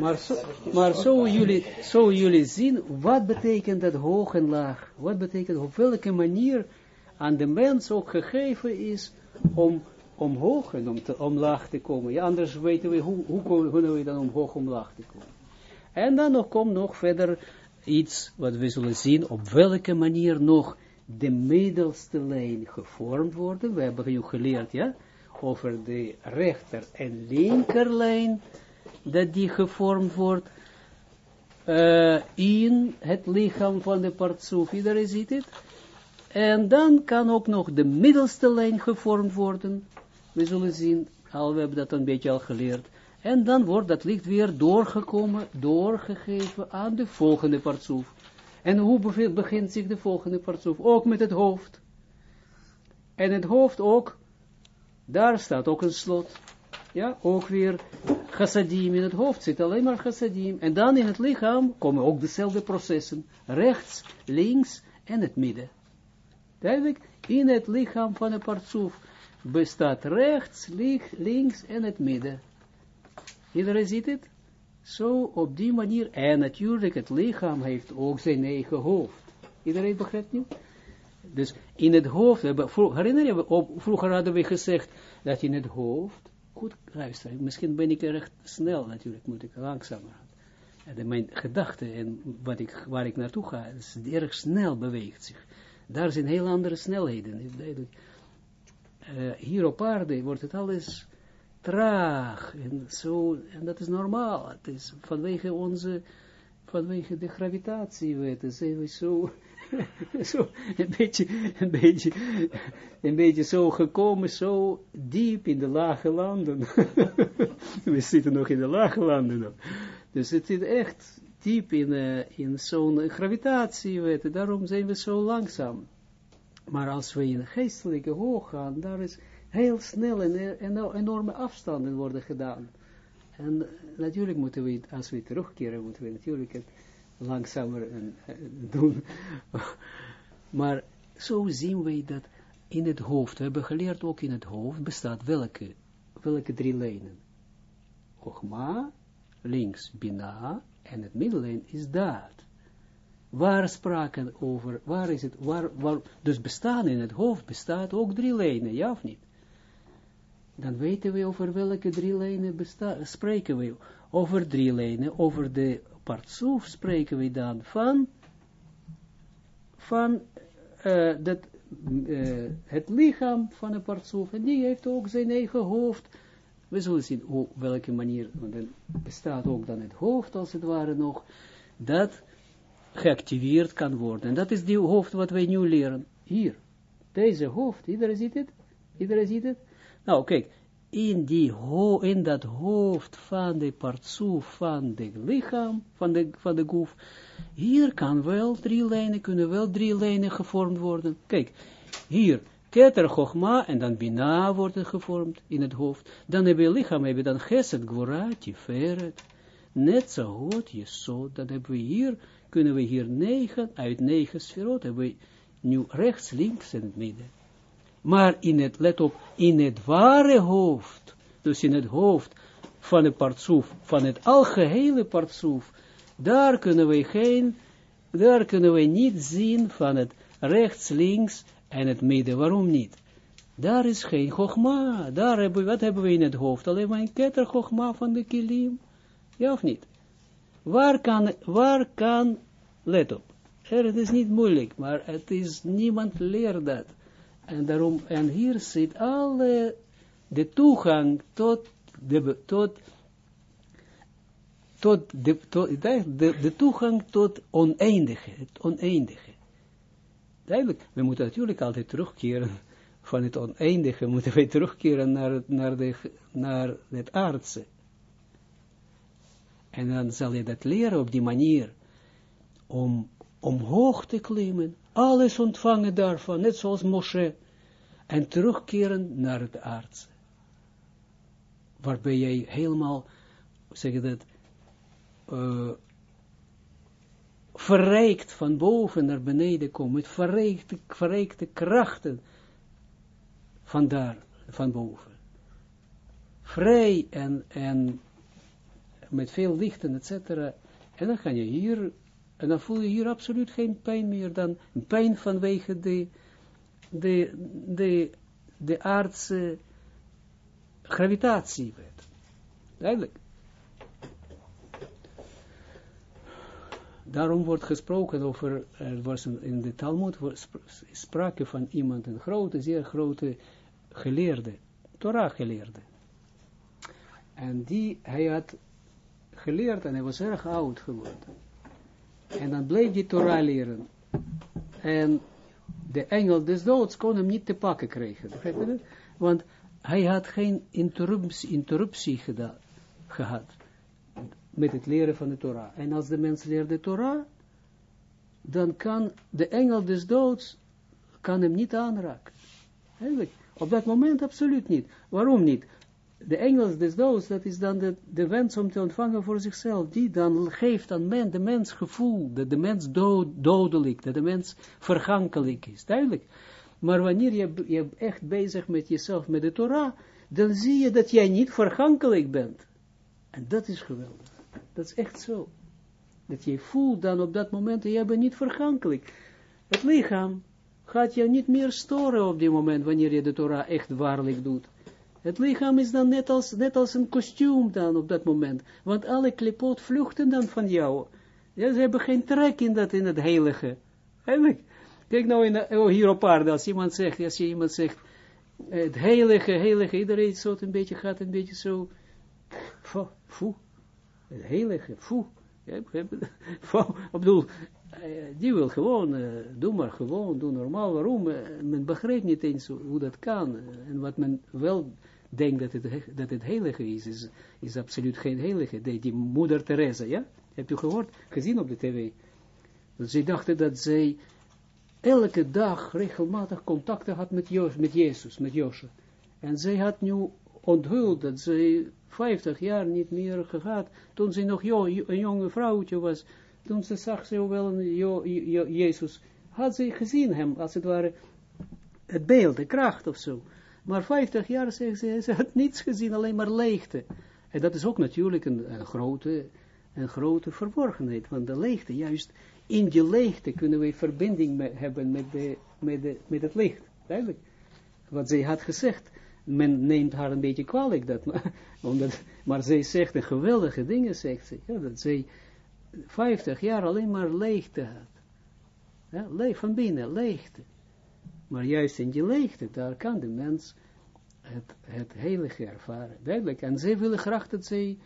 Maar, zo, maar jullie, zo jullie zien, wat betekent dat hoog en laag? Wat betekent, op welke manier aan de mens ook gegeven is om omhoog en om, te, om laag te komen. Ja, anders weten we, hoe, hoe kunnen we dan omhoog om laag te komen? En dan nog komt nog verder iets wat we zullen zien, op welke manier nog de middelste lijn gevormd worden. We hebben nu geleerd, ja, over de rechter- en linkerlijn, dat die gevormd wordt uh, in het lichaam van de partsoef. Iedereen ziet het. En dan kan ook nog de middelste lijn gevormd worden. We zullen zien, al we hebben dat een beetje al geleerd. En dan wordt dat licht weer doorgekomen, doorgegeven aan de volgende partsoef. En hoe begint zich de volgende partsoef? Ook met het hoofd. En het hoofd ook, daar staat ook een slot. Ja, ook weer chassadim in het hoofd zit alleen maar chassadim. En dan in het lichaam komen ook dezelfde processen. Rechts, links en het midden. Duidelijk, in het lichaam van een partsoef bestaat rechts, links en het midden. Iedereen ziet het? Zo op die manier. En natuurlijk, het lichaam heeft ook zijn eigen hoofd. Iedereen begrijpt nu? Dus in het hoofd, herinner je, op, vroeger hadden we gezegd dat in het hoofd, goed luisteren, misschien ben ik erg snel natuurlijk, moet ik langzamer. En mijn gedachten en wat ik, waar ik naartoe ga, is erg snel beweegt zich. Daar zijn heel andere snelheden. Uh, hier op aarde wordt het alles traag en zo, en dat is normaal. Het is vanwege onze, vanwege de gravitatiewet, zijn we zo, zo een beetje, een beetje, een beetje zo gekomen, zo diep in de lage landen. we zitten nog in de lage landen. Dus het is echt diep in, uh, in zo'n gravitatiewet, daarom zijn we zo langzaam. Maar als we in geestelijke hoog gaan, daar is heel snel en, en enorme afstanden worden gedaan. En natuurlijk moeten we, als we terugkeren, moeten we natuurlijk het langzamer doen. maar zo zien we dat in het hoofd, we hebben geleerd ook in het hoofd, bestaat welke, welke drie lijnen. Chogma, links Bina, en het middellijn is daad. Waar spraken over, waar is het, waar, dus bestaan in het hoofd, bestaat ook drie lijnen, ja of niet? dan weten we over welke drie lijnen spreken we. Over drie lijnen, over de partsoef spreken we dan van, van uh, dat, uh, het lichaam van een partsoef. En die heeft ook zijn eigen hoofd. We zullen zien op welke manier, want dan bestaat ook dan het hoofd als het ware nog, dat geactiveerd kan worden. En dat is die hoofd wat wij nu leren. Hier. Deze hoofd. Iedereen ziet het? Iedereen ziet het? Nou, kijk, in, die ho in dat hoofd van de partsoef van de lichaam, van de, van de goef, hier kan wel drie lijnen, kunnen wel drie lijnen gevormd worden. Kijk, hier, keter, chogma, en dan bina worden gevormd in het hoofd. Dan hebben we lichaam, hebben we dan geset, gwora, tiferet, net zo goed, zo, dan hebben we hier, kunnen we hier negen, uit negen sferot, hebben we nu rechts, links en het midden. Maar in het, let op, in het ware hoofd, dus in het hoofd van het partsoef, van het algehele partsoef, daar kunnen we geen, daar kunnen we niet zien van het rechts, links en het midden. Waarom niet? Daar is geen gogma. Daar hebben wat hebben we in het hoofd? Alleen maar een ketter gogma van de kilim. Ja of niet? Waar kan, waar kan, let op. Het is niet moeilijk, maar het is, niemand leert dat. En daarom, en hier zit alle, de toegang tot, de, tot, tot, de, tot de, de toegang tot oneindige, het oneindige. Duidelijk, we moeten natuurlijk altijd terugkeren van het oneindige, moeten we terugkeren naar, naar, de, naar het aardse. En dan zal je dat leren op die manier, om omhoog te klimmen, alles ontvangen daarvan, net zoals Moshe, en terugkeren naar het aardse. Waarbij jij helemaal, zeg je dat, uh, verrijkt van boven naar beneden komt, met verrijkte, verrijkte krachten van daar, van boven. Vrij en, en met veel lichten, et cetera. En dan ga je hier, en dan voel je hier absoluut geen pijn meer dan pijn vanwege de, de, de, de aardse gravitatiewet. Duidelijk. Daarom wordt gesproken over, er was in de Talmud sprake van iemand, een grote, zeer grote geleerde, Torah geleerde. En die, hij had geleerd en hij was erg oud geworden. En dan bleef die Torah leren. En de engel des doods kon hem niet te pakken krijgen. Want hij had geen interruptie, interruptie gedaan, gehad met het leren van de Torah. En als de mens leert de Torah, dan kan de engel des doods kan hem niet aanraken. Eigenlijk, op dat moment absoluut niet. Waarom niet? De engel des doods, dat is dan de, de wens om te ontvangen voor zichzelf, die dan geeft aan men, de mens gevoel, dat de mens dood, dodelijk, dat de mens vergankelijk is, duidelijk. Maar wanneer je, je echt bezig met jezelf, met de Torah, dan zie je dat jij niet vergankelijk bent. En dat is geweldig. Dat is echt zo. Dat je voelt dan op dat moment, je bent niet vergankelijk. Het lichaam gaat je niet meer storen op die moment, wanneer je de Torah echt waarlijk doet. Het lichaam is dan net als, net als een kostuum dan op dat moment. Want alle klipot vluchten dan van jou. Ja, ze hebben geen trek in dat, in het heilige. Kijk nou in, oh, hier op aarde, als iemand zegt, als je iemand zegt, het heilige, heilige, iedereen zo een beetje gaat een beetje zo, foe, het heilige, foe, ja, ik bedoel, eh, die wil gewoon, uh, doe maar gewoon, doe normaal, waarom? Men begrijpt niet eens hoe dat kan, en wat men wel denkt dat het, dat het heilige is, is, is absoluut geen heilige, die, die moeder Teresa, ja, heb je gehoord, gezien op de tv, zij dachten dat zij elke dag regelmatig contacten had met, Jezus, met Josje. En zij had nu onthuld dat zij 50 jaar niet meer gehad, toen ze nog een jonge vrouwtje was, toen ze zag ze wel Jezus, had ze gezien hem, als het ware, het beeld, de kracht of zo. Maar 50 jaar, zegt ze, ze had niets gezien, alleen maar leegte. En dat is ook natuurlijk een, grote, een grote verborgenheid, want de leegte, juist in die leegte kunnen we verbinding hebben met, de, met, de, met het licht. Duidelijk. Wat zij had gezegd. Men neemt haar een beetje kwalijk, dat, omdat, maar zij zegt een geweldige dingen, zegt ze. Ja, dat zij 50 jaar alleen maar leegte had. Ja, leeg van binnen, leegte. Maar juist in die leegte, daar kan de mens het, heilige ervaren. Duidelijk. En zij willen graag dat zij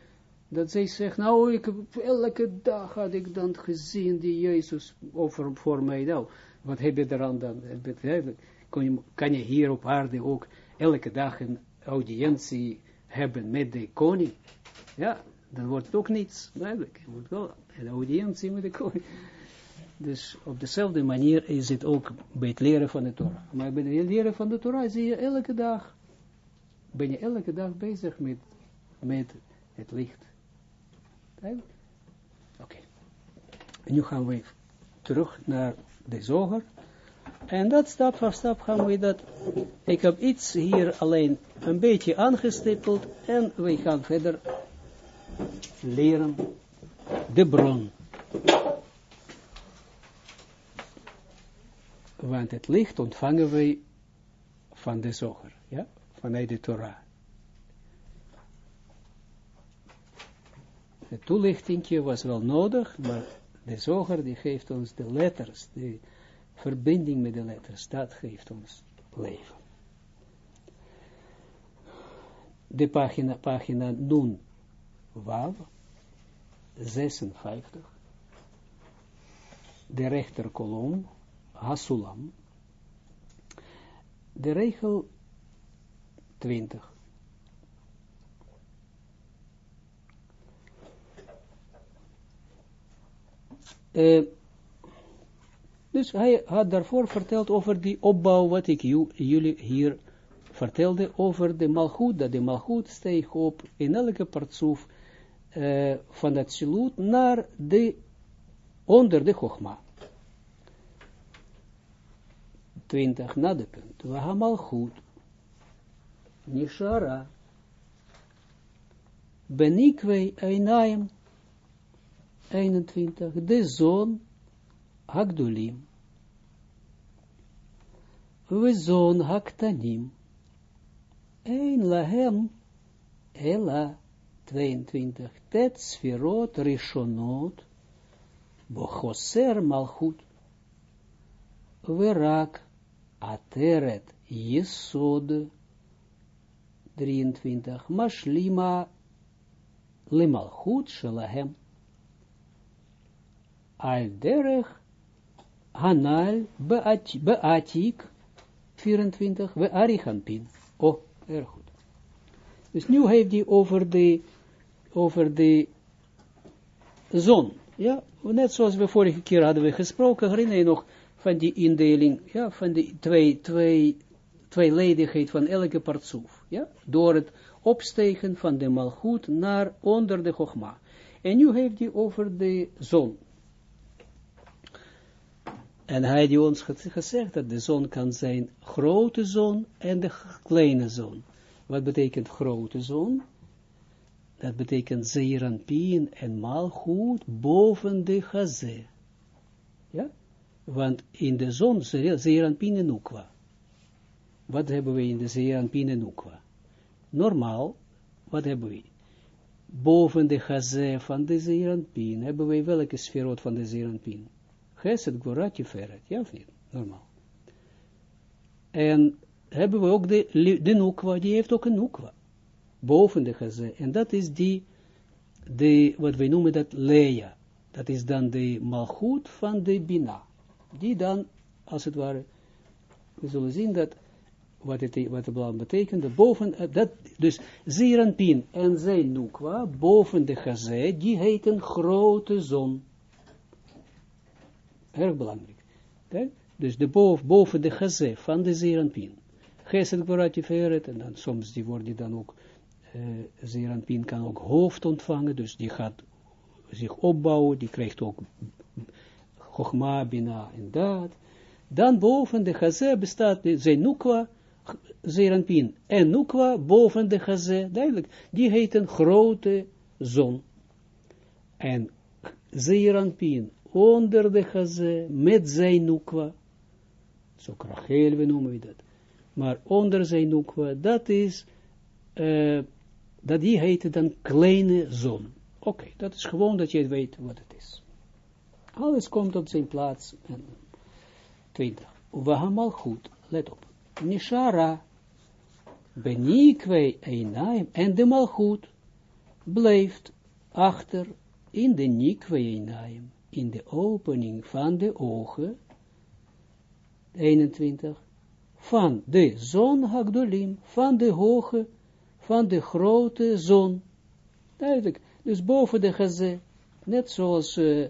dat zij zegt, nou, ik elke dag had ik dan gezien die Jezus over voor mij. Nou, wat heb je eraan dan? Kan je, kan je hier op aarde ook elke dag een audiëntie hebben met de koning? Ja, dan wordt het ook niets. Duidelijk, je moet wel een audiëntie met de koning. Dus op dezelfde manier is het ook bij het leren van de Torah. Maar bij het leren van de Torah zie je elke dag, ben je elke dag bezig met, met het licht. Oké. Okay. Nu gaan we terug naar de zoger. En dat stap voor stap gaan we dat. Ik heb iets hier alleen een beetje aangestippeld. En we gaan verder leren de bron. Want het licht ontvangen wij van de zoger. Ja, vanuit de Torah. Het toelichtingje was wel nodig, maar de zoger die geeft ons de letters, de verbinding met de letters, dat geeft ons leven. De pagina, pagina Nun Wav, 56. De rechterkolom, Hasulam. De regel 20. Uh, dus hij had daarvoor verteld over die opbouw, wat ik jullie hier vertelde, over de malgoed, dat de malgoed steeg op in elke partsoef uh, van dat silut naar de, onder de chogma. 20 na de punt. We gaan malgoed. Nishara. Benikwe Einaim 21, de zon Hagdolim. We zon Haktanim. Ein lahem Ela 22, tet sferot rishonot bochoser malchut. Verak ateret yesod 23, mashlima lemalchut shelahem. Al derech hanal beatik 24, we arichanpin. Oh, erg goed. Dus nu heeft hij over de, over de zon. Ja, net zoals we vorige keer hadden we gesproken, herinner je nog van die indeling, ja, van die twee, twee, tweeledigheid van elke partsoef. Ja, door het opstegen van de malgoed naar onder de gogma. En nu heeft hij over de zon. En hij heeft ons gezegd dat de zon kan zijn grote zon en de kleine zon. Wat betekent grote zon? Dat betekent zeeranpien en malgoed boven de gazé. Ja? Want in de zon zeeranpien en ukwa. Wat hebben we in de zeeranpien en ukwa? Normaal, wat hebben we? Boven de gazé van de zeeranpien hebben we welke sferot van de zeeranpien? Geset, Gorat, Feret, ja of niet? Normaal. En hebben we ook de, de nukwa, die heeft ook een nukwa, boven de gazé, en dat is die, de, wat wij noemen dat Lea, dat is dan de malchut van de Bina, die dan, als het ware, we zullen zien dat, wat het, wat het betekent, de boven, eh, dat, dus Zeranpin en zijn nukwa, boven de gazé, die heet een grote zon. Erg belangrijk. Dus de boven, boven de gazé van de Zeranpin. Geset Gvorati Feret, en dan soms die wordt die dan ook, uh, Zeranpin kan ook hoofd ontvangen, dus die gaat zich opbouwen, die krijgt ook Chogma, Bina en dat. Dan boven de Chazé bestaat zijn Nukwa, Zeranpin en Nukwa boven de Chazé, duidelijk, die heet een grote zon. En Zeranpin onder de Chazé met zijn Nukwa, zo Krachel, we noemen we dat maar onder zijn dat is, uh, dat die heet dan kleine zon. Oké, dat is gewoon dat je weet wat het. Alles komt op zijn plaats. 20. Wahamal goed, let op. Nishara, benikwe einaim, en de malchut blijft achter in de nikwe einaim, in de opening van de ogen, 21, van de zon Hagdolim, van de hoge, van de grote zon. Duidelijk, dus boven de gazé, net zoals uh,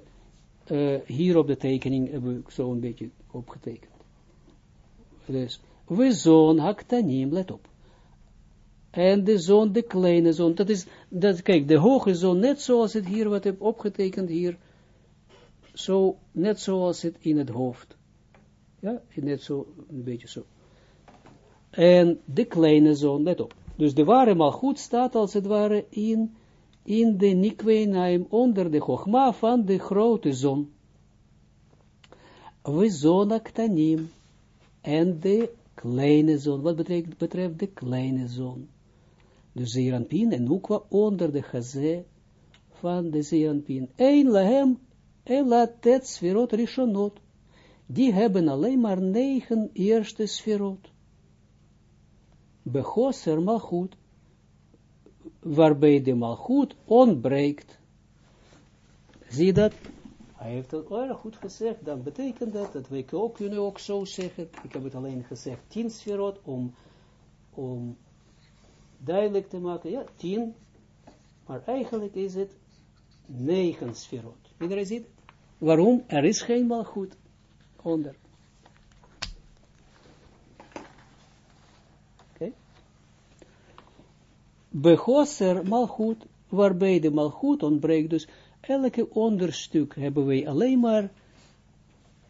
uh, hier op de tekening hebben we zo een beetje opgetekend. Dus, we zon Haktanim, let op. En de zon, de kleine zon, dat is, dat, kijk, de hoge zon, net zoals het hier, wat ik heb opgetekend hier, zo, net zoals het in het hoofd. Ja, net zo, een beetje zo en de kleine zoon, let op. Dus de ware malgoed staat als het ware in, in de nikweinaim, onder de chogma van de grote zon. We zon ktanim, en de kleine zon, wat betreft, de kleine zon. Dus Zeranpin en Nukwa onder de gazé van de Zeranpin. Een lahem, ela tet sferot rishonot. Die hebben alleen maar negen eerste sferot begoser malchut, waarbij de malchut ontbreekt. Zie dat? Hij heeft het erg goed gezegd, dan betekent dat, dat wij ook kunnen ook zo zeggen, ik heb het alleen gezegd, tien sferot, om, om duidelijk te maken, ja, tien, maar eigenlijk is het negen sferot. Iedereen ziet het? Waarom? Er is geen malchut onder. Behoser malchut, waarbij de malchut ontbreekt. Dus elke onderstuk hebben wij alleen maar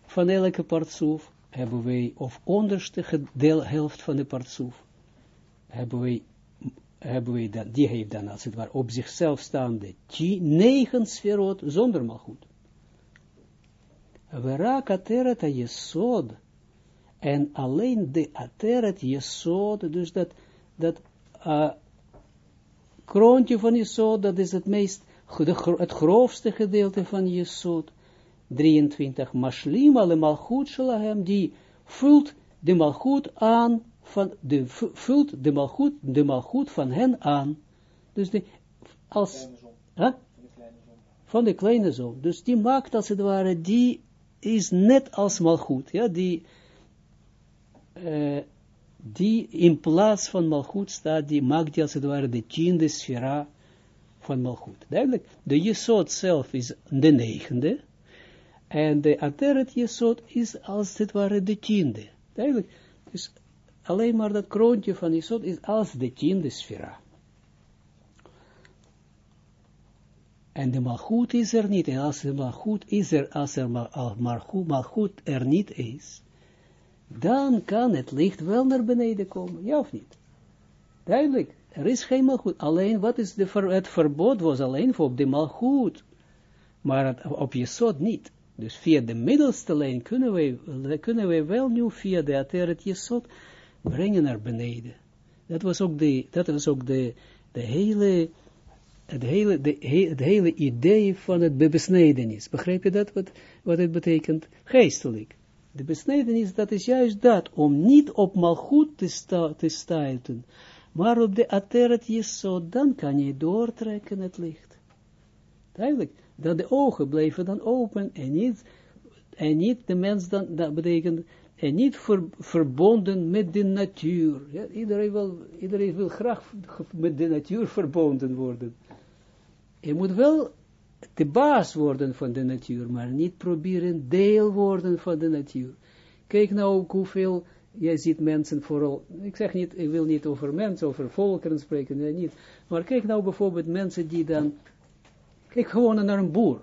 van elke partsoef, hebben wij, of onderste deel, helft van de partsoef, hebben wij hebben dan, die heeft dan als het ware op zichzelf staande negen sferot zonder malgoed. Verak ateret jesod, en alleen de ateret jesod, dus dat, dat uh, kroontje van jesod, dat is het meest, het grofste gedeelte van jesod, 23, mashlim ale malchut shalahem, die vult de malchut aan, van de, vult de malchut, de malchut van hen aan. Dus de, als, huh? van de kleine zoon. Dus die maakt als het ware, die is net als malchut, ja, die, uh, die in plaats van malchut staat, die maakt die als het ware de tiende sfera van malchut. Duidelijk, de jesot zelf is de negende, en de ateret jesot is als het ware de tiende. Duidelijk, dus alleen maar dat kroontje van jesot is als de tiende sfera. En de malgoed is er niet. En als de malgoed is er, als er malgoed er niet is, dan kan het licht wel naar beneden komen. Ja of niet? Duidelijk. Er is geen malgoed. Alleen, wat is de het verbod was alleen voor de malgoed. Maar het, op Jesod niet. Dus via de middelste lijn kunnen we, kunnen we wel nu via de Ateret Jesod brengen naar beneden. Dat was ook de, dat was ook de, de hele het hele, de, het hele idee van het besnedenis. Begrijp je dat, wat, wat het betekent? Geestelijk. De besnedenis, dat is juist dat, om niet op malgoed te, sta, te stuiten, maar op de ateret jesod, dan kan je doortrekken het licht. Duidelijk, dat de ogen blijven dan open en niet, en niet de mens dan, dat betekent, en niet ver, verbonden met de natuur. Ja, iedereen, wil, iedereen wil graag met de natuur verbonden worden je moet wel de baas worden van de natuur, maar niet proberen deel worden van de natuur. Kijk nou hoeveel, jij ziet mensen vooral, ik zeg niet, ik wil niet over mensen, over volkeren spreken, nee, niet. Maar kijk nou bijvoorbeeld mensen die dan, kijk gewoon naar een boer,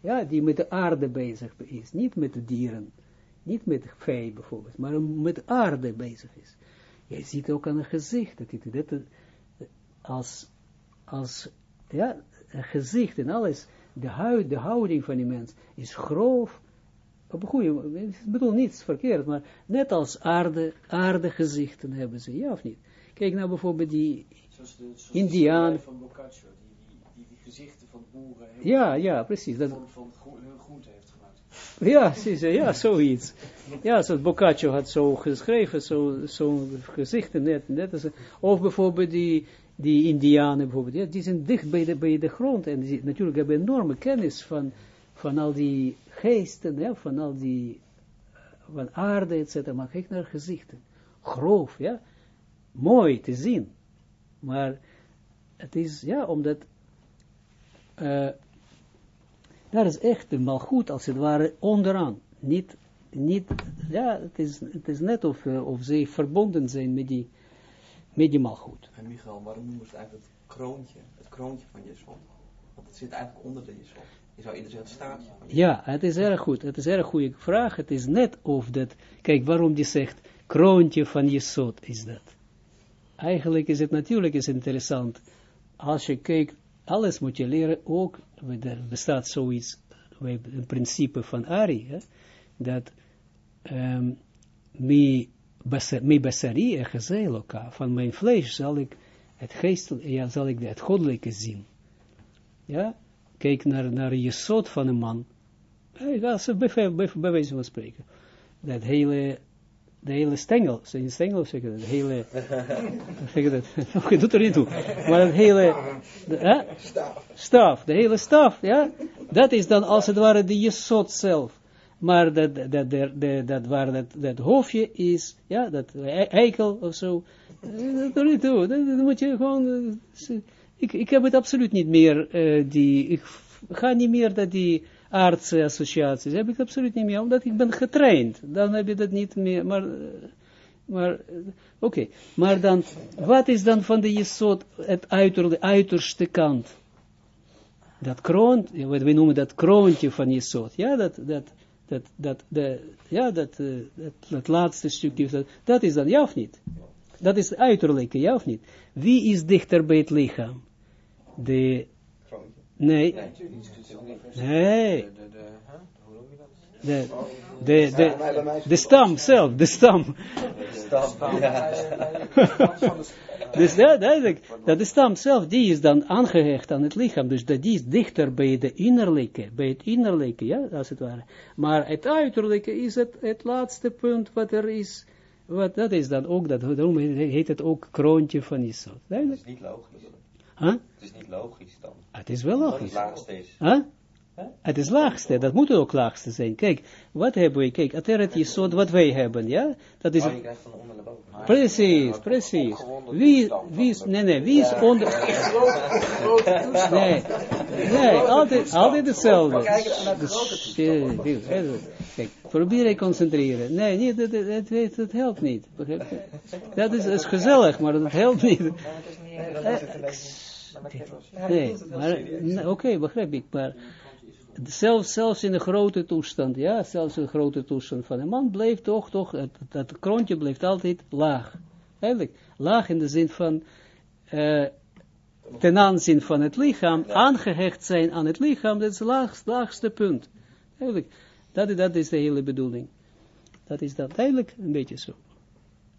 ja, die met de aarde bezig is, niet met de dieren, niet met vee bijvoorbeeld, maar met de aarde bezig is. Jij ziet ook aan een gezicht, dat dit, als, als, ja, gezicht en alles, de, huid, de houding van die mens is grof, op een goede, ik bedoel niets verkeerd, maar net als aarde, aarde gezichten hebben ze, ja of niet? Kijk nou bijvoorbeeld die Indiaan. van Boccaccio, die, die, die, gezichten van boeren ja, ja, precies. Dat, van, van hun groente heeft gemaakt. Ja, precies, ja, zoiets. Ja, zoals Boccaccio had zo geschreven, zo'n zo gezichten net, net als, of bijvoorbeeld die, die indianen bijvoorbeeld, die zijn dicht bij de, bij de grond. En die natuurlijk hebben enorme kennis van, van al die geesten, van al die, eh, van aarde, et cetera, maar kijk naar gezichten. Grof, ja, mooi te zien, maar het is, ja, omdat, uh, daar is echt de malgoed, als het ware, onderaan, niet, niet, ja, het is, het is net of, uh, of ze verbonden zijn met die, met die malgoed. En Michael, waarom noemen ze het eigenlijk het kroontje, het kroontje van Jesod? Want het zit eigenlijk onder de Jesod. Je zou eerder zeggen het staartje. Ja, het is erg goed. Het is een erg goede vraag. Het is net of dat, kijk waarom die zegt, kroontje van Jesod is dat. Eigenlijk is het natuurlijk is interessant. Als je kijkt, alles moet je leren, ook, er bestaat zoiets, een principe van Ari, hè, dat um, mi basari echezeloka, van mijn vlees zal ik het geestelijke, ja, zal ik het goddelijke zien. Ja, kijk naar, naar je soort van een man. Ja, ze bij, bij, bij wijze van spreken. Dat hele, de hele stengel, je stengel zeg je dat? Hele, zeg je dat? doet er niet toe. Maar het hele, de, staf. de hele staf, ja. Dat is dan als het ware de jesot zelf maar dat, dat, dat, dat, dat waar dat, dat hoofdje is, ja, dat eikel of zo, dat doe niet toe, dat, moet je gewoon, ik, ik heb het absoluut niet meer, uh, die, ik ga niet meer dat die aardse associaties, heb ik absoluut niet meer, omdat ik ben getraind, dan heb je dat niet meer, maar, maar, oké, maar dan, wat is dan van de jesot, het uiter, de uiterste kant? Dat kroon, wat we noemen dat kroontje van jesot, ja, dat, dat, dat, dat, de, ja, dat, uh, dat, dat, laatste stukje, dat, dat is dan ja of niet? Dat is uiterlijke, ja of niet? Wie is dichter bij het lichaam? De, Nee. nee, De, de, dat? de, de, stam zelf, de stam. Ja. Dus ja, duidelijk, dat de stam zelf, die is dan aangehecht aan het lichaam, dus dat die is dichter bij de innerlijke, bij het innerlijke, ja, als het ware. Maar het uiterlijke is het, het laatste punt wat er is, wat, dat is dan ook, dat, daarom heet het ook kroontje van. Het Duidelijk? is niet logisch. Huh? Het is niet logisch dan. Het is wel Dat het logisch. laagste is. Huh? Het is laagste, dat moet ook laagste zijn. Kijk, wat hebben we? Kijk, Ateret Yesod, wat wij hebben, ja? Dat is het je krijgt van onder naar boven. Precies, precies. Wie, wie is, nee, nee, wie is onder... Nee, nee, altijd, altijd hetzelfde. Kijk, probeer je concentreren. Nee, niet, dat, dat, dat, dat helpt niet. Dat is, is gezellig, maar dat helpt niet. Nee, maar, nee, oké, begrijp ik, maar zelfs, zelfs in de grote toestand, ja, zelfs in de grote toestand van een man blijft toch, toch, het, dat kroontje blijft altijd laag. Eigenlijk, laag in de zin van, eh, ten aanzien van het lichaam, aangehecht zijn aan het lichaam, dat is het laagst, laagste punt. Eigenlijk, dat, dat is de hele bedoeling. Dat is dat eigenlijk een beetje zo.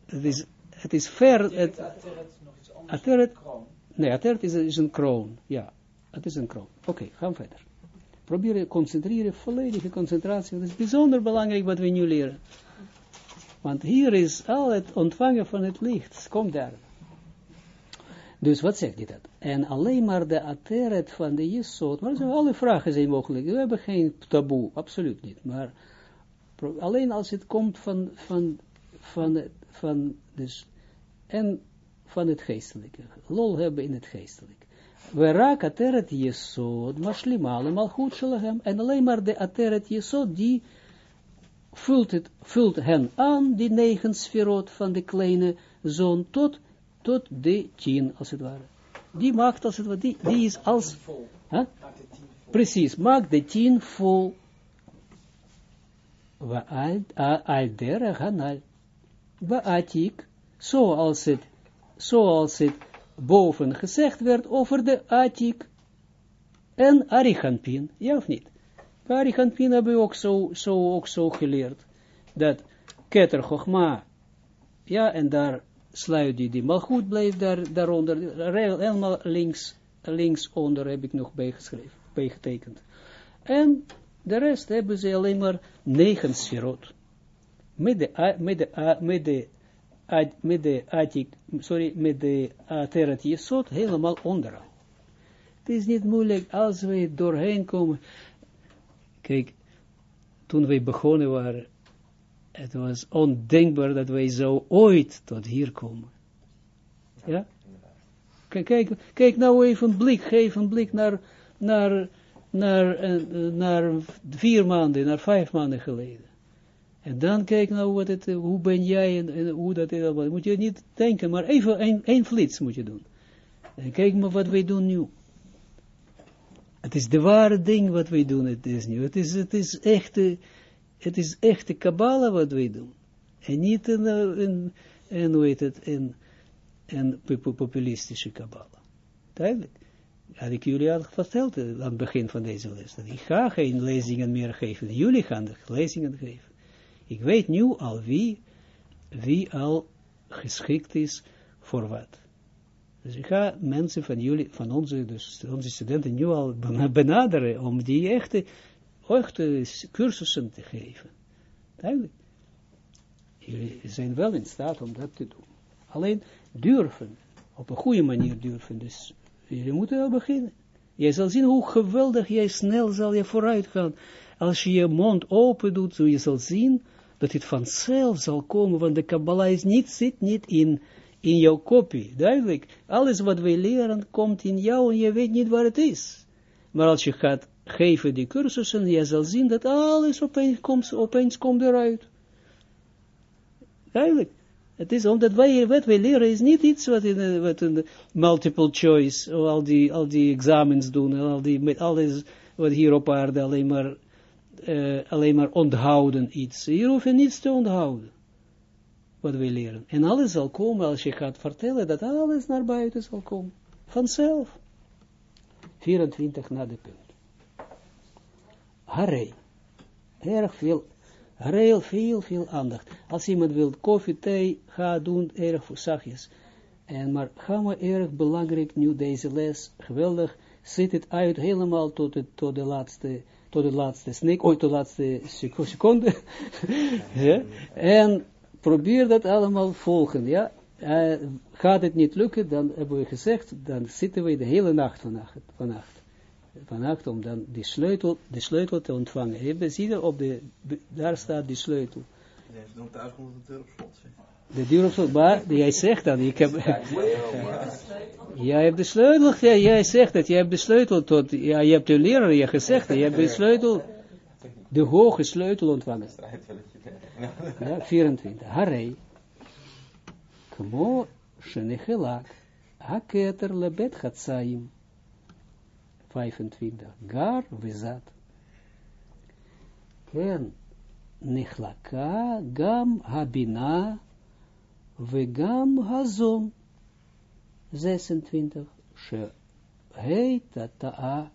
Het is, het is ver, het, Ateret, nee, Ateret is, is een kroon, ja, het is een kroon. Oké, gaan we verder. Probeer je concentreren, volledige concentratie. Dat is bijzonder belangrijk wat we nu leren. Want hier is al het ontvangen van het licht, komt daar. Dus wat zegt hij dat? En alleen maar de ateret van de Jesod, maar zijn alle vragen zijn mogelijk. We hebben geen taboe, absoluut niet. Maar alleen als het komt van, van, van, van dus, en van het geestelijke. Lol hebben in het geestelijke. Ateret Jesod, mashlimal, maar goed hem. En alleen maar de ateret Jesod, die vult, het, vult hen aan, die negen sferot van de kleine zoon, tot, tot de tien, als het ware. Die maakt, als het ware, die, die is als, huh? precies, maakt de tien vol, al, a- al der hanal, wa atik, zoals het, zoals het boven gezegd werd over de atik en arichanpin, ja of niet? Bij arichanpin hebben we ook zo, zo, ook zo geleerd, dat keter chochma, ja, en daar sluit die, die malgoed blijft daar, daaronder, helemaal links, links onder heb ik nog bijgeschreven, bijgetekend. En de rest hebben ze alleen maar negen sferot. Met de, met de, met de, a- met de atik, sorry, met de ateret jesot helemaal onderaan. Het is niet moeilijk als we doorheen komen. Kijk, toen wij begonnen waren, het was ondenkbaar dat wij zo ooit tot hier komen. Ja? Kijk, kijk, nou even een blik, geef een blik naar, naar, naar, eh, naar vier maanden, naar vijf maanden geleden. En dan kijk nou wat het, eh, hoe ben jij en, hoe dat is. Moet je niet denken, maar even een flits moet je doen. En kijk maar wat wij doen nu. Het is de ware ding wat wij doen, het is nu. Het is, het is echte, het is echte kabbala wat wij doen. En niet een, eh, een, een hoe heet populistische kabbala. Duidelijk. Had ik jullie al verteld eh, aan het begin van deze les. Dat ik ga geen lezingen meer geven. Jullie gaan de lezingen geven. Ik weet nu al wie, wie al geschikt is voor wat. Dus ik ga mensen van jullie, van onze, dus onze studenten nu al ben- benaderen om die echte, echte cursussen te geven. Duidelijk. Jullie zijn wel in staat om dat te doen. Alleen durven, op een goede manier durven. Dus jullie moeten wel beginnen. Jij zal zien hoe geweldig jij snel zal je vooruit gaan. Als je je mond open doet, zul je zal zien dat het vanzelf zal komen, want de Kabbalah is niet, zit niet in, in jouw kopie. Duidelijk, alles wat wij leren komt in jou en je weet niet waar het is. Maar als je gaat geven die cursussen, je zal zien dat alles opeens komt, opeens komt eruit. Duidelijk. Het is omdat wij, wat wij leren is niet iets wat in, de- wat in multiple choice, of al die, al die examens doen, en al die, met alles wat hier op aarde alleen maar, eh, alleen maar onthouden iets. Hier hoef je niets te onthouden. wat wij leren. En alles zal komen als je gaat vertellen dat alles naar buiten zal komen. Vanzelf. 24 na de punt. Harry. Erg veel, heel veel, veel aandacht. Als iemand wil koffie, thee, ga doen, erg zachtjes. En maar gaan we erg belangrijk nu deze les, geweldig, zit het uit helemaal tot, het, tot de laatste, tot de laatste snik, ooit tot de laatste seconde. ja? En probeer dat allemaal volgen, ja. Uh, gaat het niet lukken, dan hebben we gezegd, dan zitten we de hele nacht vannacht, vannacht, vannacht om dan die sleutel, de sleutel te ontvangen. Je ziet op de, daar staat die sleutel. Ja, thuis komt de deur op slot. De deur op slot, maar jij zegt dan, ik heb, jij hebt de sleutel, jij zegt dat, jij hebt de sleutel tot, ja, je hebt de leraar je gezegd, je hebt de sleutel, de hoge sleutel ontvangen. Ja, 24. Harei. Kmo shenechelak. Haketer lebet chatsaim. 25. Gar vizat. Ken nichlaka gam habina vegam hazon. 26. She heitata'a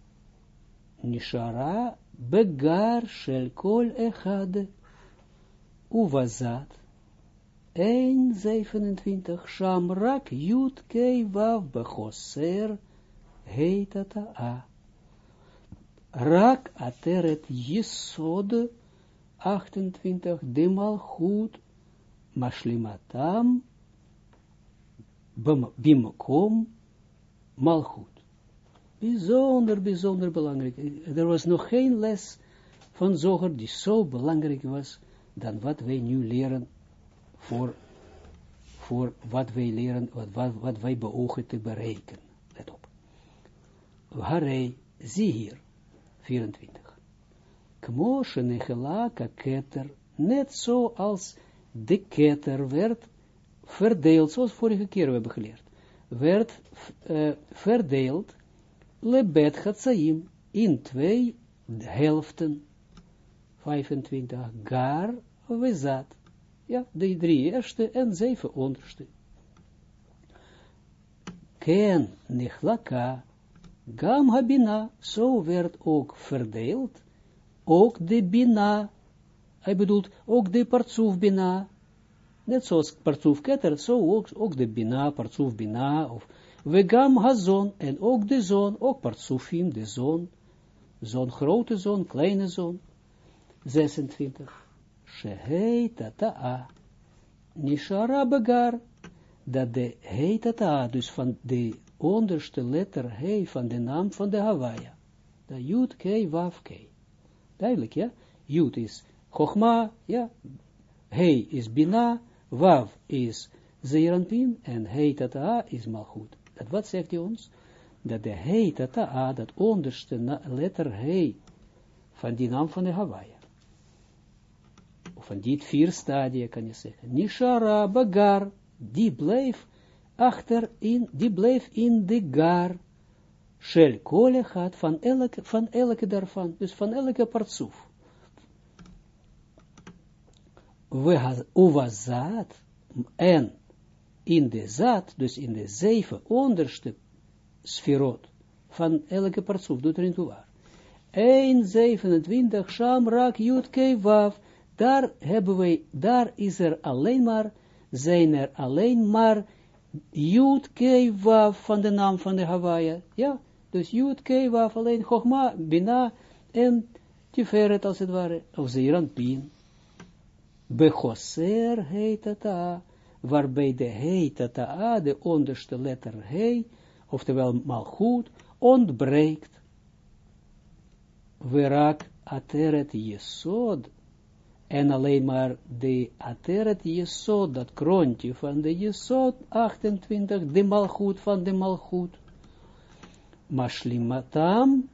nishara begar shel kol echad. Uvazat. 1,27. Shamrak Yud Kei Vav Bechoser Heitata A. Rak Ateret Yesod 28. De Malchut Mashlimatam Bimkom Malchut. Bijzonder, bijzonder belangrijk. Er was nog geen les van Zoger die zo belangrijk was dan wat wij nu leren voor, voor wat wij leren, wat, wat, wij beogen te bereiken. Let op. Harei, zie hier, 24. Kmoshe nechelaka keter, net zoals de keter werd verdeeld, zoals vorige keer we hebben geleerd, werd uh, verdeeld, gatsaim, in twee helften, 25, gar, wezat, ja, de drie eerste en zeven onderste. Ken nichlaka, gam habina, zo werd ook verdeeld, ook de bina, hij bedoelt ook de partsuf bina, net zoals partsuf keter, zo ook, de bina, partsuf bina, of gam hazon, en ook de zon, ook partsufim, de zon, zon, grote zon, kleine zon, 26. Sheheitata'a. Nishara begar. Dat de heitata'a, dus van de onderste letter he van de naam van de Hawaii. De Jud, Kei, Waf, Kei. Duidelijk, ja? Jud is Chogma, ja? He is Bina, Wav is Zeeranpin en heitata'a is Malchut. Dat wat zegt hij ons? Dat de heitata'a, dat onderste letter he van die naam van de Hawaii van die vier stadia kan je zeggen. Nishara bagar, die bleef achter in, die bleef in de gar. Shel kole gaat van elke, van elke daarvan, dus van elke partsoef. Uwazat, en in de zat, dus in de zeven onderste sferot, van elke partsoef, doet er toe waar. 1,27, Sham, Rak, Jut, Kei, Wav, daar hebben daar is er alleen maar, zijn er alleen maar Jud Kei Wav van de naam van de Hawaii. Ja, dus Jud Kei Wav alleen Chogma, Bina en Tiferet als het ware, of Zeiran Pin. Bechoser heet het a, waarbij de heet het a, de onderste letter he, oftewel malchut, ontbreekt. Verak ateret jesod, en alleen maar de ateret jesod, dat kroontje van de jesod, 28, de malchut van de malchut, mashlimatam,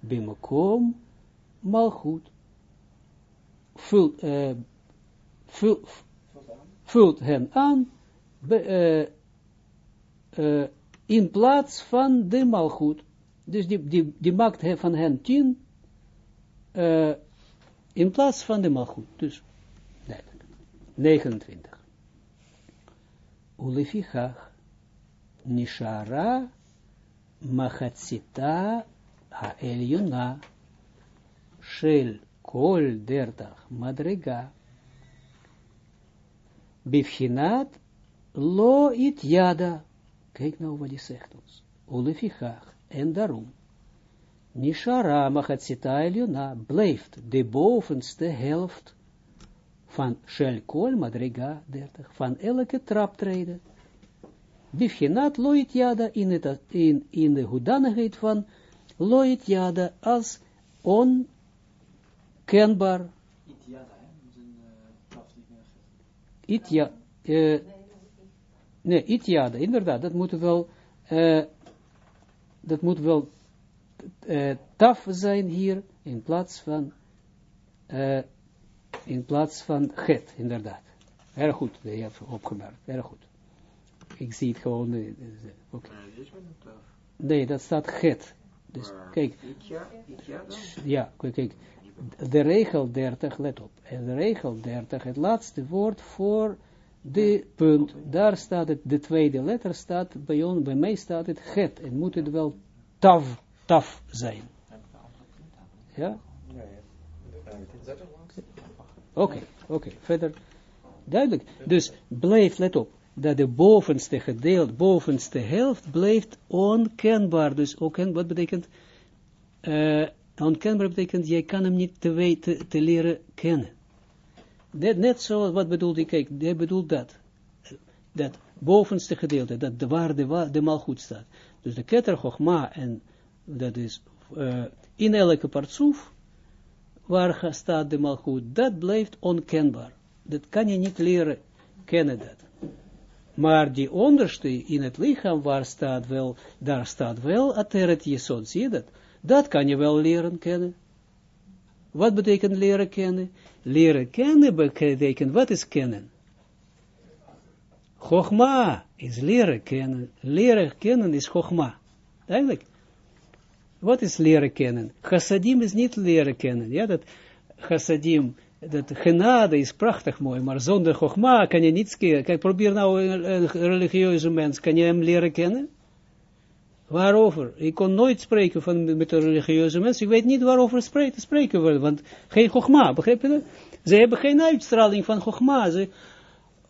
bimakom, malchut, vult, uh, vult, hen aan, be, uh, uh, in plaats van de malchut. Dus die, die, die maakt van hen tien, in plaats van de malgoed. Dus, 29. ulefichach, nishara, machatzita, ha-eliona, shel kol dertach madrega, bifhinat lo it yada. Kijk nou wat hij zegt ons. Ulefichach. En daarom. Nishara machatzita eliona blijft de bovenste helft van shel kol madrega 30, van elke traptreden. Bifhinat lo it yada in, het, in, in de hoedanigheid van lo it yada als onkenbaar Itiada, hè? Met een uh, kracht niet meer geeft. Itja, uh, nee, Itjada, inderdaad, dat moet wel, uh, dat moet wel uh, taf zijn hier, in plaats van, in plaats van het, inderdaad. Erg goed, dat je hebt opgemerkt, erg goed. Ik zie het gewoon, oké. Taf. Nee, dat staat het. Dus kijk, Itja, Itja ja, kijk, de regel 30, let op, en de regel 30, het laatste woord voor de punt, daar staat het, de tweede letter staat, bij, ons, bij mij staat het het, en moet het wel taf, taf zijn. Ja? Oké, oké, verder. Duidelijk. Dus blijft, let op, dat de bovenste gedeelte, bovenste helft blijft onkenbaar. Dus onkenbaar, wat betekent, uh, onkenbaar betekent, jij kan hem niet te, weten, te leren kennen. Net, net zoals, wat bedoelt hij, kijk, hij bedoelt dat. Dat bovenste gedeelte, dat de waar de, mal goed staat. Dus de keter Chochma, en dat is uh, in elke partsoef, waar staat de mal goed, dat blijft onkenbaar. Dat kan je niet leren kennen dat. Maar die onderste in het lichaam, waar staat wel, daar staat wel ateret jesod, zie je dat? Dat kan je wel leren kennen. Wat betekent leren kennen? Leren kennen betekent, wat is kennen? Chogma is leren kennen. Leren kennen is chogma. Eigenlijk. Wat is leren kennen? Chassadim is niet leren kennen. Ja, dat chassadim, dat genade is prachtig mooi, maar zonder chogma kan je niets kennen. Probeer nou een religieuze mens, kan je hem leren kennen? Waarover? Ik kon nooit spreken van, met een religieuze mens. Ik weet niet waarover spreken, spreken want geen chogma, begrijp je dat? Ze hebben geen uitstraling van chogma. Ze,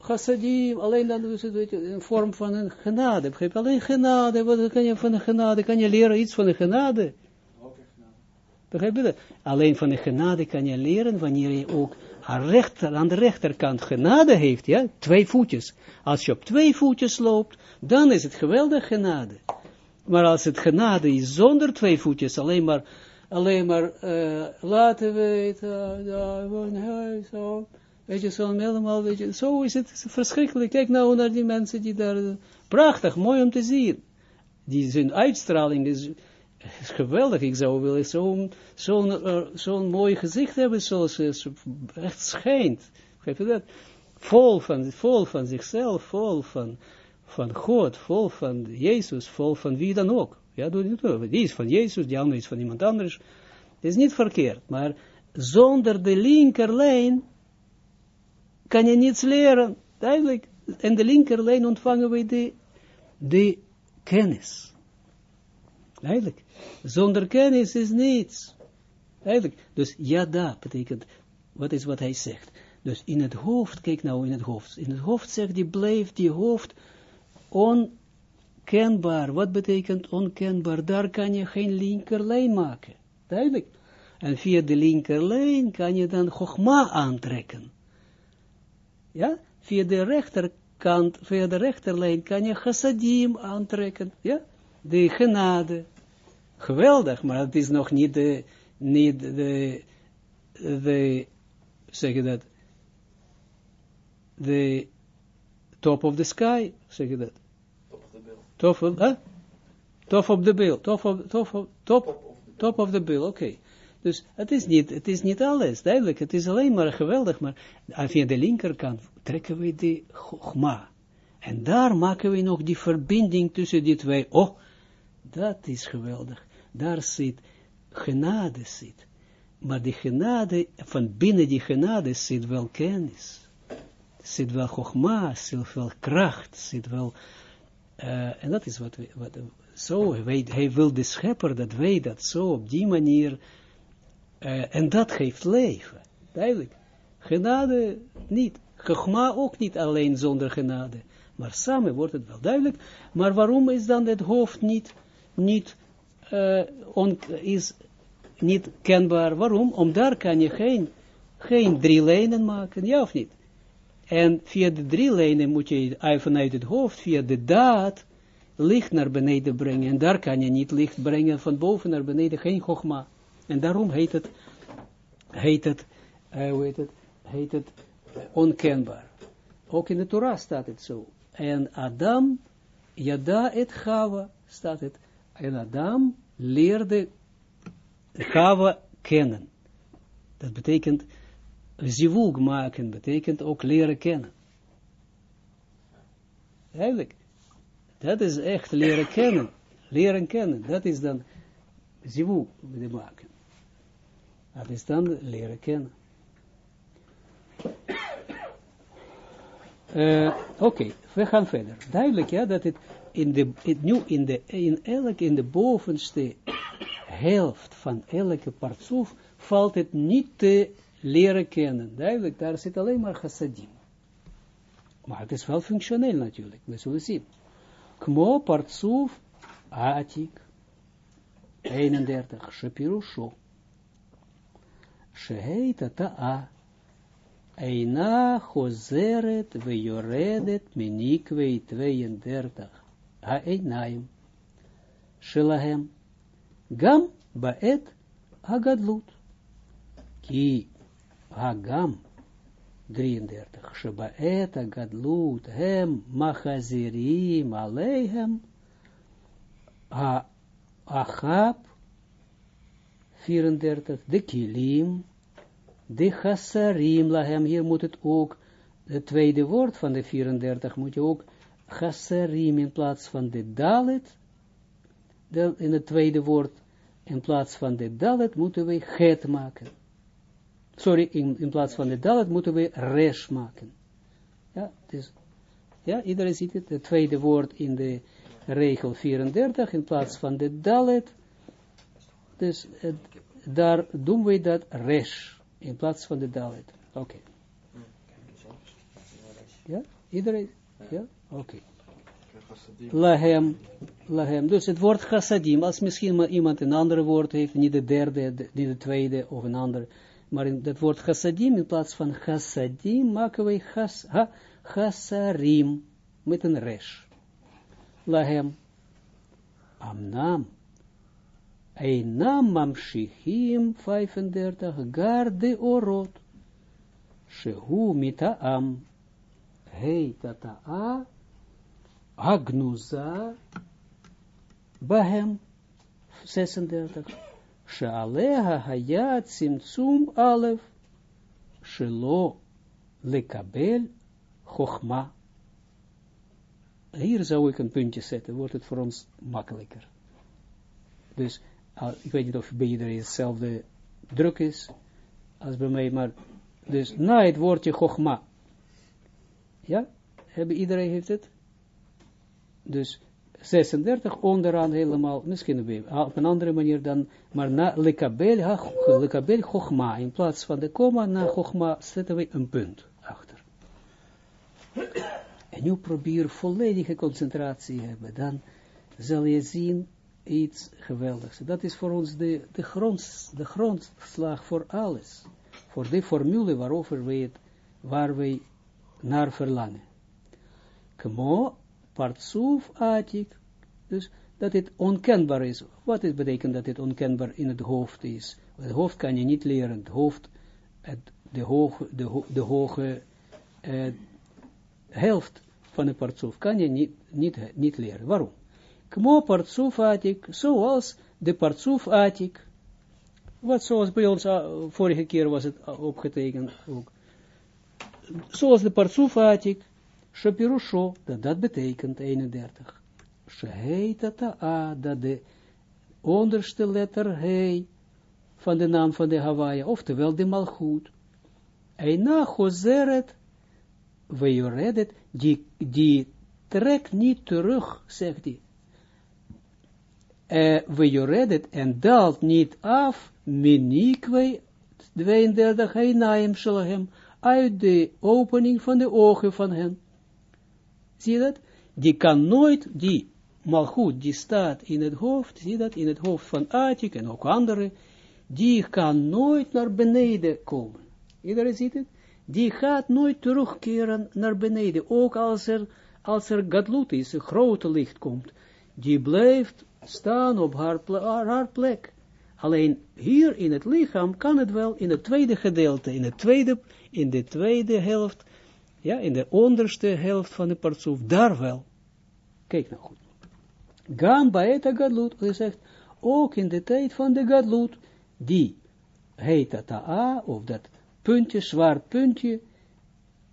chassadim, alleen dan is het een vorm van een genade. Begrijp je? Alleen genade, wat kan je van de genade? Kan je leren iets van de genade? Begrijp je dat? Alleen van de genade kan je leren wanneer je ook aan, rechter, aan de rechterkant genade heeft, ja? Twee voetjes. Als je op twee voetjes loopt, dan is het geweldig genade. Maar als het genade is zonder twee voetjes, alleen maar, alleen maar uh, laten weten, zo, weet je, zo helemaal, weet je, zo is het verschrikkelijk. Kijk nou naar die mensen die daar, prachtig, mooi om te zien. Die zijn uitstraling is, is geweldig. Ik zou willen zo'n zo'n uh, zo'n mooi gezicht hebben, zoals ze echt schijnt. Begrijp je dat? Vol van, vol van zichzelf, vol van van God, vol van Jezus, vol van wie dan ook. Ja, die is van Jezus, die andere is van iemand anders. Het is niet verkeerd, maar zonder de linkerlijn kan je niets leren. Duidelijk. En de linkerlijn ontvangen wij de, de kennis. Duidelijk. Zonder kennis is niets. Duidelijk. Dus yada betekent, wat is wat hij zegt. Dus in het hoofd, kijk nou in het hoofd. In het hoofd zegt die blijft die hoofd onkenbaar. Wat betekent onkenbaar? Daar kan je geen linkerlijn maken. Duidelijk. En via de linkerlijn kan je dan Chogma aantrekken. Ja? Via de rechterkant, via de rechterlijn kan je chassadim aantrekken. Ja? De genade. Geweldig, maar het is nog niet de, niet de, de, zeg je dat, de top of the sky, zeg je dat. Top of. Top of, huh? top of the bill, top of, top of, top, top of the bill, oké. Okay. Dus het is, niet, het is niet alles, duidelijk, het is alleen maar geweldig, maar via de linkerkant trekken we de chogma. En daar maken we nog die verbinding tussen die twee. Oh, dat is geweldig. Daar zit, genade zit. Maar die genade, van binnen die genade zit wel kennis. zit wel chogma, zit wel kracht, zit wel, eh, en dat is wat, we, wat zo, hij, wil de schepper dat weet dat zo, op die manier, eh, en dat geeft leven, duidelijk. Genade niet, chogma ook niet alleen zonder genade, maar samen wordt het wel duidelijk, maar waarom is dan het hoofd niet, niet, uh, on, is niet kenbaar, waarom? Om daar kan je geen, geen drie lijnen maken, ja of niet? En via de drie lijnen moet je vanuit het hoofd, via de daad, licht naar beneden brengen. En daar kan je niet licht brengen van boven naar beneden, geen gogma. En daarom heet het, heet het, uh, heet het, heet het onkenbaar. Ook in de Torah staat het zo. En Adam, Yada et Chava, staat het. En Adam leerde Chava kennen. Dat betekent zivug maken betekent ook leren kennen. Eigenlijk, dat is echt leren kennen. Leren kennen, dat is dan zivug maken. Dat is dan leren kennen. Uh, Oké, we gaan verder. Duidelijk, ja, dat het in de, het, nu in de, in elk, in de bovenste helft van elke partsoef valt het niet te leren kennen. Duidelijk, daar zit alleen maar chassadim. Maar het is wel functioneel natuurlijk, we zullen zien. Kmo partsuf atik 31, shepirusho. Sheheit ta'a. Eina chozeret vejoredet menikwe 32. Ha'einaim. Shelahem. Gam baet hagadlut. Ki Hagam 33. Shebaet gadlut hem machazirim aleihem ha achab 34. De kilim de chassarim lahem. Hier moet het ook het tweede woord van de 34 moet je ook chassarim in plaats van de dalet in het tweede woord in plaats van de dalet moeten we het maken sorry, in, in plaats van de dalet moeten we resh maken. Ja, dus, ja, iedereen ziet het, het tweede woord in de regel 34, in plaats van de dalet, dus het, daar doen we dat resh, in plaats van de dalet. Oké. Okay. Ja, iedereen, ja, oké. Okay. Lahem, lahem. Dus het woord chassadim, als misschien maar iemand een ander woord heeft, niet de derde, niet de tweede of een ander, maar in dat woord chassadim, in plaats van chassadim, maken wij chas, ha, met een resh. Lahem, amnam, einam mamshichim, 35, gar de orot, shehu mita'am, hei tata'a, agnuza, bahem, 36, Shealeha hayat simtsum alef, shelo lekabel chochma. Hier zou ik een puntje zetten, wordt het voor ons makkelijker. Dus, ik weet niet of bij iedereen hetzelfde druk is, als bij mij, maar, dus na het woordje chochma. Ja, hebben iedereen heeft het? Dus, 36 onderaan helemaal, misschien op een andere manier dan, maar na lekabel, lekabel chogma, in plaats van de komma na chogma zetten we een punt achter. En nu probeer volledige concentratie hebben, dan zal je zien iets geweldigs. Dat is voor ons de, de, de grondslag voor alles. Voor de formule waarover het, waar wij naar verlangen. Kmo partsuf atik, dus dat het onkenbaar is. Wat is betekent dat het onkenbaar in het hoofd is? Het hoofd kan je niet leren, het hoofd, de hoge, de, hoge eh, helft van de partsuf kan je niet, niet, niet leren. Waarom? Kmo partsuf atik, zoals de partsuf atik, wat zoals bij ons uh, vorige keer was het opgetekend ook. Zoals de partsuf atik, Shapirusho, dat dat betekent 31. Sheheitata a, dat de onderste letter hei van de naam van de Hawaii, oftewel de Malchut. Eina chozeret Vejoredet, die, die trekt niet terug, zegt hij. Vejoredet en daalt niet af, minikwe, 32 heinaim shalahem, uit de opening van de ogen van hen. Zie dat? Die kan nooit, die malgoed, die staat in het hoofd, zie dat, in het hoofd van Atik en ook andere, die kan nooit naar beneden komen. Iedereen ziet het? Die gaat nooit terugkeren naar beneden, ook als er, als er gadlut is, een grote licht komt. Die blijft staan op haar, haar plek. Alleen hier in het lichaam kan het wel in het tweede gedeelte, in, het tweede, in de tweede helft, ja, in de onderste helft van de partsoef, daar wel. Kijk nou goed. Gam baeta gadlut, zegt, ook in de tijd van de gadlut, die heet dat a, of dat puntje, zwart puntje,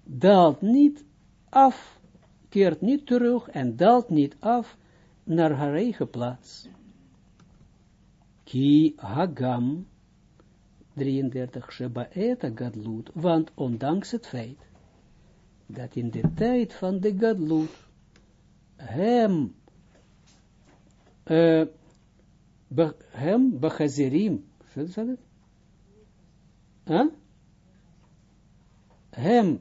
daalt niet af, keert niet terug en daalt niet af naar haar eigen plaats. Ki hagam 33 Shebaeta gadlut, want ondanks het feit dat in de tijd van de gadlut hem uh, be, hem bechazerim, dat? Huh? Hem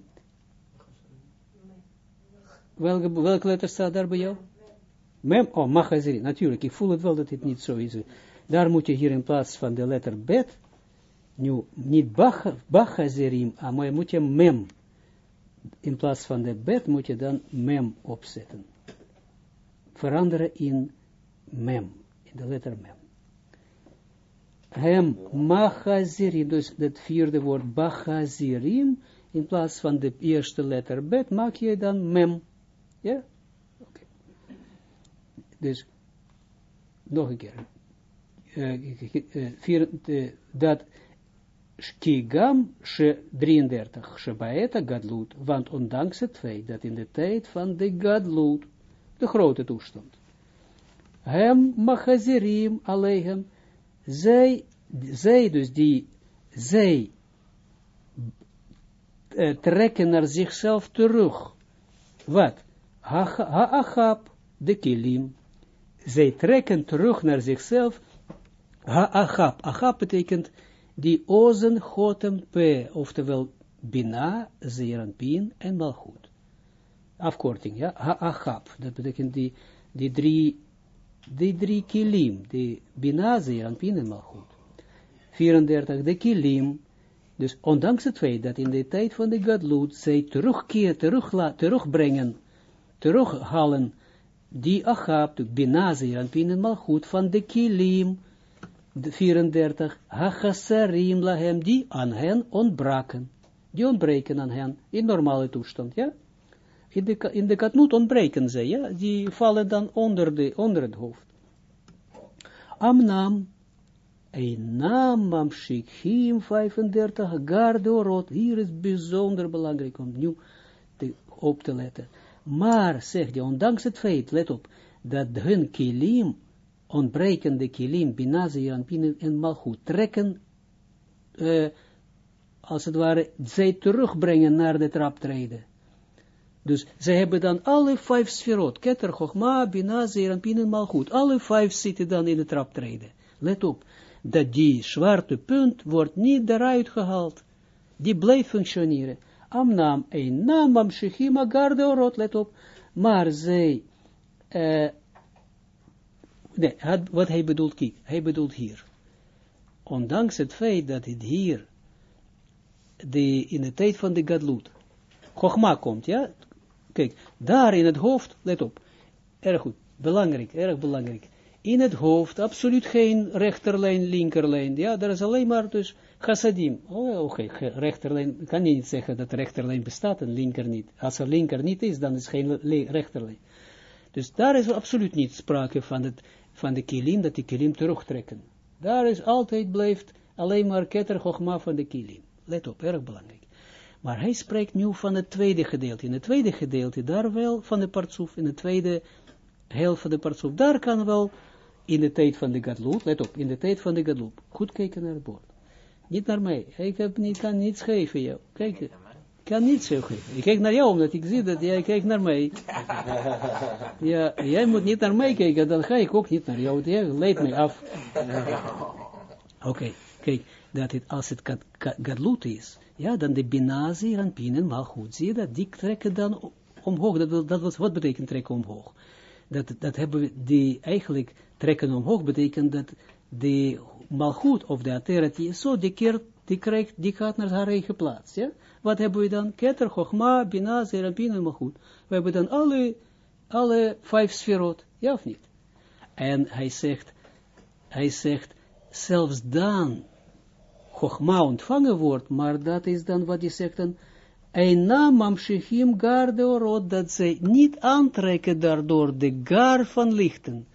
welke, welke letter staat daar bij jou? Mem, oh, machazeri, natuurlijk, ik voel het wel dat het niet zo is. Daar moet je hier in plaats van de letter bet, nu niet bachazerim, maar moet je mem, in plaats van de bet moet je dan mem opzetten. Veranderen in mem, in de letter mem. Hem machazirim, dus het vierde woord bachazirim, in plaats van de eerste letter bet, maak je dan mem. Ja? Oké. Dus, nog een keer. Uh, uh, dat Kigam she 33, Shebaeta Gadlut, want ondanks het feit dat in de tijd van de Gadlut, de grote toestand, hem machazirim alleen, zij, zij dus die, zij uh, trekken naar zichzelf terug. Wat? Ha-achab, de kilim. Zij trekken terug naar zichzelf. Ha-achab. Achab betekent die ozen gotem p, oftewel bina, zeeranpin en malchut. Afkorting, ja. Ha-achab. Dat betekent die, die drie, die drie kilim. Die bina, zeeranpin en malchut. 34. De kilim dus ondanks het feit dat in de tijd van de Gadlut zij terugkeer, terug, terugbrengen, terughalen, die Achab, de Binazir en Pinen Malchut van de Kilim, 34, Hachasarim lahem, die aan hen ontbraken. Die ontbreken aan hen, in normale toestand, ja. In de, in de Gadlut ontbreken zij, ja. Die vallen dan onder, de, onder het hoofd. Amnam, Einam mamshikhim 35 gardorot. Hier is bijzonder belangrijk om nu te, op te letten. Maar, zegt hij, ondanks het feit, let op, dat hun kilim, ontbrekende kilim, binazi, pinen en malchut, trekken, uh, als het ware, zij terugbrengen naar de traptreden. Dus ze hebben dan alle vijf sferot, keter, chogma, binazi, pinen, malchut, alle vijf zitten dan in de traptreden. Let op, dat die zwarte punt wordt niet eruit gehaald. Die blijft functioneren. Amnam een naam amshechim agarde orot, let op. Maar zij, uh, nee, wat hij bedoelt, kijk, hij bedoelt hier. Ondanks het feit dat het hier, de, in de tijd van de gadlut, Chogma komt, ja, kijk, daar in het hoofd, let op, erg goed, belangrijk, erg belangrijk, in het hoofd, absoluut geen rechterlijn, linkerlijn. Ja, er is alleen maar dus chassadim. Oh, oké, okay. rechterlijn, kan je niet zeggen dat rechterlijn bestaat en linker niet. Als er linker niet is, dan is geen rechterlijn. Dus daar is absoluut niet sprake van, het, van de kilim, dat die kilim terugtrekken. Daar is altijd blijft alleen maar ketter gogma van de kilim. Let op, erg belangrijk. Maar hij spreekt nu van het tweede gedeelte. In het tweede gedeelte, daar wel van de partsoef, in het tweede helft van de partsoef, daar kan wel in de tijd van de Gadloed, let op, in de tijd van de Gadloed, goed kijken naar het bord. Niet naar mij, ik heb niet, kan niets geven jou. Kijk, kan niet zo geven. Ik kijk naar jou, omdat ik zie dat jij kijkt naar mij. Ja, jij moet niet naar mij kijken, dan ga ik ook niet naar jou. Jij leidt mij af. Oké, kijk, dat het, als het gadlut is, ja, dan de binazi, rampin en malchut, zie je dat, die trekken dan omhoog. Dat, dat was, wat betekent trekken omhoog? Dat, dat hebben we, die eigenlijk trekken omhoog, betekent dat de malchut of de ateret zo die keert, die krijgt, die gaat naar haar eigen plaats, ja. Wat hebben we dan? Keter, Chochma, Bina, Zerapin en Malchut. We hebben dan alle, alle vijf sferot, ja of niet? En hij zegt, hij zegt, zelfs dan Chochma ontvangen wordt, maar dat is dan wat hij zegt dan, Eina mamshechim gar orot, dat zij niet aantrekken daardoor de gar van lichten.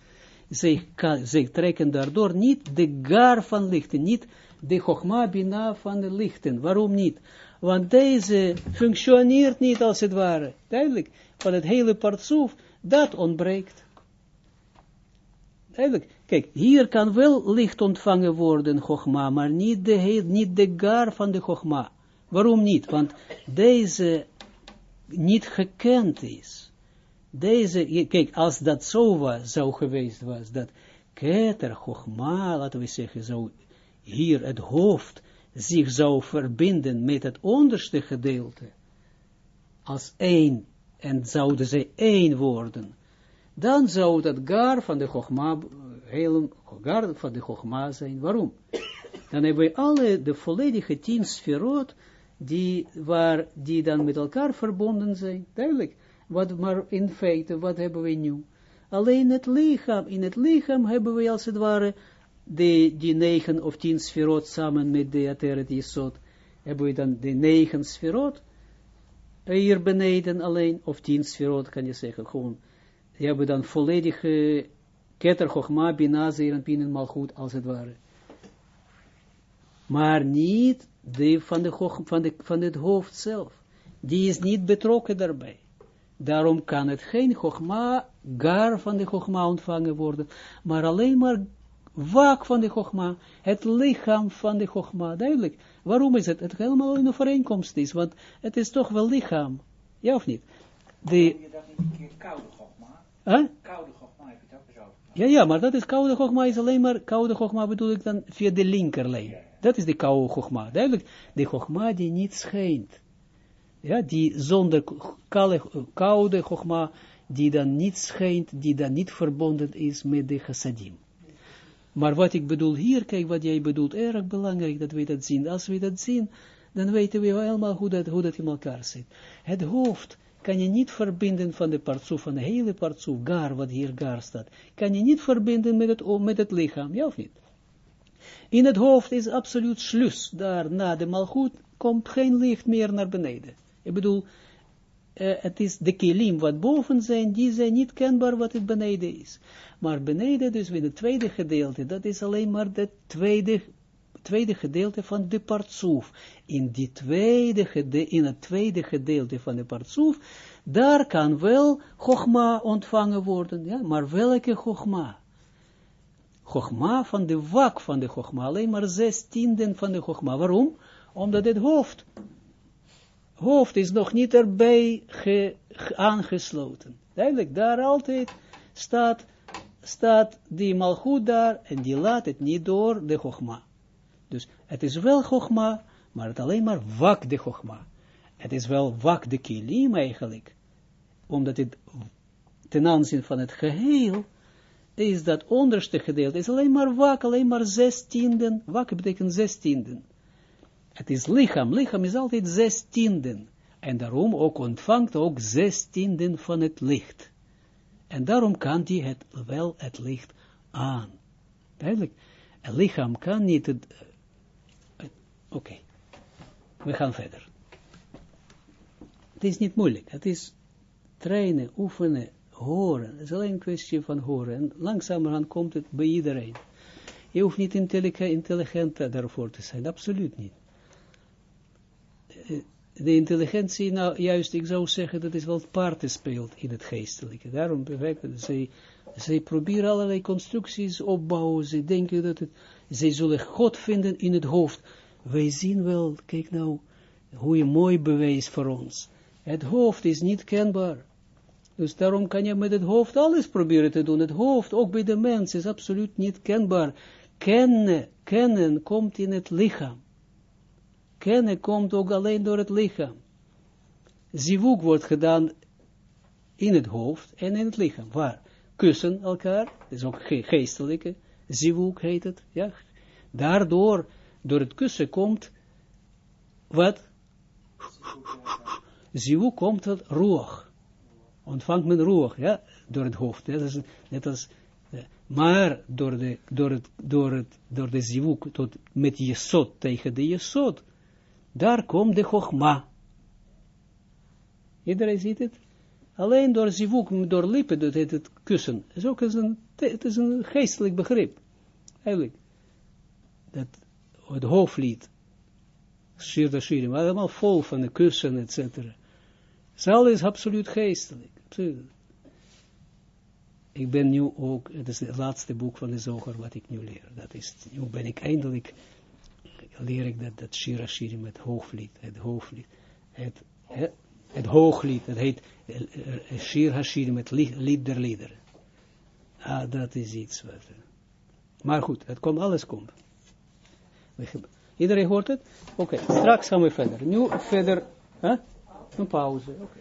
Zij, ka- zij trekken daardoor niet de gar van lichten, niet de Chochma bina van de lichten. Waarom niet? Want deze functioneert niet als het ware. Duidelijk, van het hele partsoef, dat ontbreekt. Duidelijk. Kijk, hier kan wel licht ontvangen worden, Chogma, maar niet de, niet de gar van de Chogma. Waarom niet? Want deze niet gekend is. Deze, kijk, als dat zo was, zou geweest was, dat Keter, Chogma, laten we zeggen, zou hier het hoofd zich zou verbinden met het onderste gedeelte, als één, en zouden ze één worden, dan zou dat gar van de Chogma, heel gar van de Chogma zijn. Waarom? Dan hebben we alle, de volledige tien sferot, die, waar, die dan met elkaar verbonden zijn. Duidelijk. Wat, maar in feite, wat hebben we nu? Alleen het lichaam. In het lichaam hebben we als het ware de, die negen of tien sferot samen met de Ateret Yesod. Hebben we dan de negen sferot hier beneden alleen, of tien sferot kan je zeggen, gewoon. Die hebben dan volledige Keter, Chochma, Bina, en Malchut, als het ware. Maar niet de van, de, van, de, van het hoofd zelf. Die is niet betrokken daarbij. Daarom kan het geen Chogma, gar van de Chogma ontvangen worden, maar alleen maar waak van de Chogma, het lichaam van de Chogma. Duidelijk. Waarom is het? Het helemaal in overeenkomst is, want het is toch wel lichaam. Ja of niet? De, je dat niet een keer koude gogma? hè? Koude gogma heb je gehad. Ja, ja, maar dat is koude Chogma, is alleen maar, koude Chogma bedoel ik dan via de linkerlijn. Dat is de koude Chogma. Duidelijk, de Chogma die niet schijnt. Ja, die zonder koude, koude Chogma, die dan niet schijnt, die dan niet verbonden is met de chassadim. Maar wat ik bedoel hier, kijk wat jij bedoelt, erg belangrijk dat we dat zien. Als we dat zien, dan weten we helemaal hoe dat, hoe dat in elkaar zit. Het hoofd kan je niet verbinden van de partsoef, van de hele partsoef, gar, wat hier gar staat, kan je niet verbinden met het, met het lichaam, ja of niet? In het hoofd is absoluut slus, daar na de malgoed komt geen licht meer naar beneden. Ik bedoel, eh, het is de kilim wat boven zijn, die zijn niet kenbaar wat het beneden is. Maar beneden, dus in het tweede gedeelte, dat is alleen maar het tweede, tweede gedeelte van de partsoef. In, die tweede gede, in het tweede gedeelte van de partsoef, daar kan wel Chogma ontvangen worden, ja, maar welke Chogma? Chogma van de wak van de Chogma, alleen maar zes tienden van de Chogma. Waarom? Omdat het hoofd hoofd is nog niet erbij ge, ge- aangesloten. Duidelijk, daar altijd staat, staat die malgoed daar en die laat het niet door de Chogma. Dus het is wel Chogma, maar het alleen maar wak de Chogma. Het is wel wak de kilim eigenlijk, omdat het ten aanzien van het geheel is dat onderste gedeelte, is alleen maar wak, alleen maar zestienden, wak betekent zestienden. Het is lichaam. Lichaam is altijd zestienden. En daarom ook ontvangt ook zestienden van het licht. En daarom kan die het wel het licht aan. Duidelijk. Een lichaam kan niet het... eh, Oké. We gaan verder. Het is niet moeilijk. Het is trainen, oefenen, horen. Het is alleen een kwestie van horen. En langzamerhand komt het bij iedereen. Je hoeft niet intelligent daarvoor te zijn. Absoluut niet de intelligentie, nou juist, ik zou zeggen, dat is wel parten speelt in het geestelijke. Daarom begrijp je, zij, proberen allerlei constructies opbouwen, zij denken dat het, zij zullen God vinden in het hoofd. Wij zien wel, kijk nou, Hoe mooi bewijs voor ons. Het hoofd is niet kenbaar. Dus daarom kan je met het hoofd alles proberen te doen. Het hoofd, ook bij de mens, is absoluut niet kenbaar. Kennen, kennen komt in het lichaam. Kennen komt ook alleen door het lichaam. Zivuk wordt gedaan in het hoofd en in het lichaam. Waar? Kussen elkaar, dat is ook ge geestelijke, zivuk heet het, ja. Daardoor, door het kussen komt, wat? Zivuk komt het roog. Ontvangt men roog, ja, door het hoofd. Net als, net als maar door de, door het, door het, door de zivuk, tot, met jesot tegen de jesot, daar komt de chogma. Iedereen ziet het? Alleen door zivuk, door lippen, dat heet het kussen. is ook een, het is een geestelijk begrip. Eigenlijk. Dat het hoofdlied, Shirda Shirim, allemaal vol van de kussen, et cetera. Zal is absoluut geestelijk. Ik ben nu ook, het is het laatste boek van de zoger wat ik nu leer. Dat is, nu ben ik eindelijk, leer ik dat, dat Shira Shirim, het hoofdlied, het hoofdlied, het, het, het hooglied, het heet Shir Hashirim, het lied der liederen. Ah, dat is iets wat, maar goed, het komt, alles komt. Iedereen hoort het? Oké, straks gaan we verder. Nu verder, hè? een pauze. Oké.